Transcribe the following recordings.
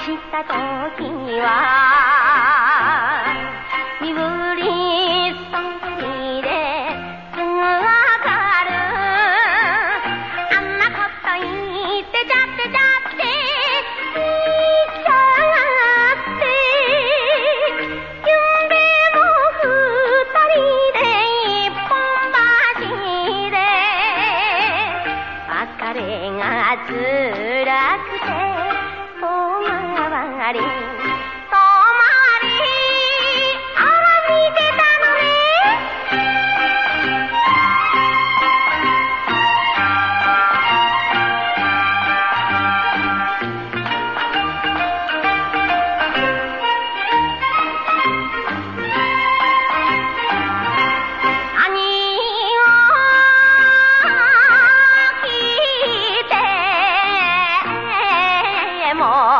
時は身振りそんぶりですぐわかる。あんなこと言ってちゃってちゃって言っちゃって夢も二人で一本走れ別れがつらくて ಮಾಡೆ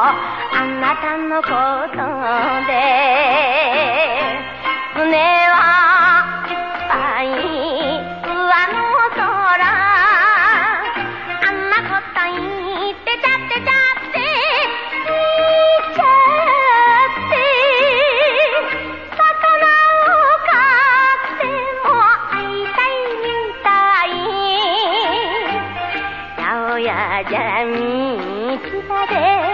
あなたのことで胸はいっぱい上の空あんなこと言ってちゃってちゃって言っちゃって魚をかっても会いたいみたい八百屋じゃ道がで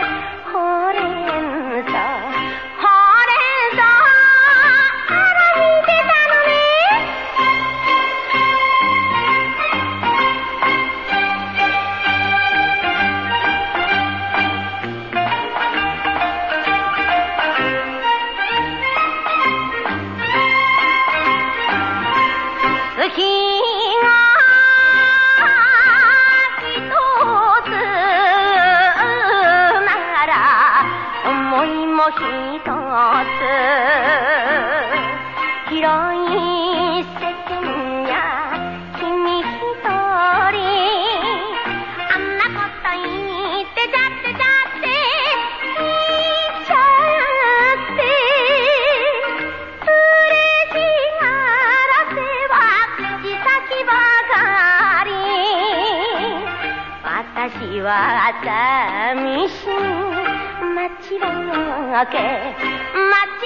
もひとつ広い世間や君一人あんなこと言ってちゃってちゃって言っちゃって嬉しがらせは口先ばかり私は寂しい sirena que